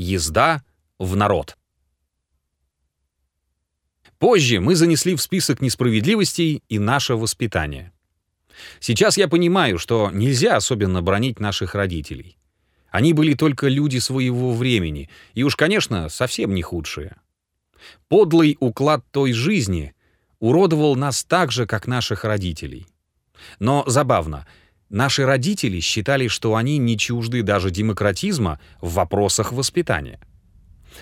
Езда в народ. Позже мы занесли в список несправедливостей и наше воспитание. Сейчас я понимаю, что нельзя особенно бронить наших родителей. Они были только люди своего времени, и уж, конечно, совсем не худшие. Подлый уклад той жизни уродовал нас так же, как наших родителей. Но забавно, наши родители считали, что они не чужды даже демократизма в вопросах воспитания.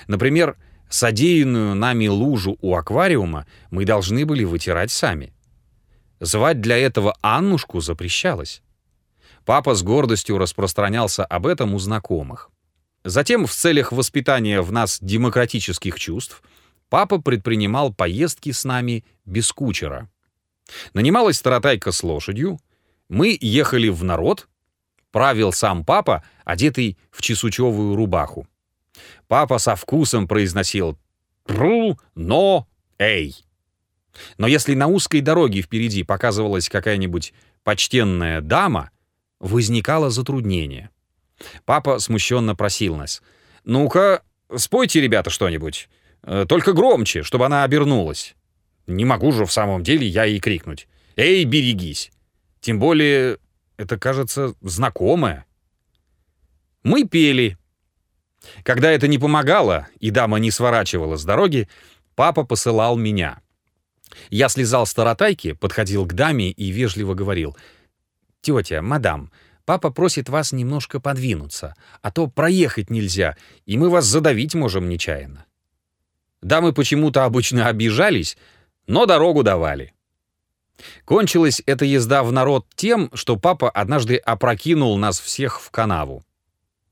Например, содеянную нами лужу у аквариума мы должны были вытирать сами. Звать для этого Аннушку запрещалось. Папа с гордостью распространялся об этом у знакомых. Затем, в целях воспитания в нас демократических чувств, папа предпринимал поездки с нами без кучера. Нанималась таратайка с лошадью, мы ехали в народ, правил сам папа, одетый в чесучевую рубаху. Папа со вкусом произносил «Пру, но, эй». Но если на узкой дороге впереди показывалась какая-нибудь почтенная дама — возникало затруднение. Папа смущенно просил нас. «Ну-ка, спойте, ребята, что-нибудь. Э, только громче, чтобы она обернулась». Не могу же в самом деле я ей крикнуть. «Эй, берегись!» Тем более, это, кажется, знакомое. Мы пели. Когда это не помогало, и дама не сворачивала с дороги, папа посылал меня. Я слезал с таратайки, подходил к даме и вежливо говорил — «Тетя, мадам, папа просит вас немножко подвинуться, а то проехать нельзя, и мы вас задавить можем нечаянно». Дамы почему-то обычно обижались, но дорогу давали. Кончилась эта езда в народ тем, что папа однажды опрокинул нас всех в канаву.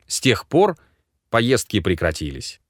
С тех пор поездки прекратились.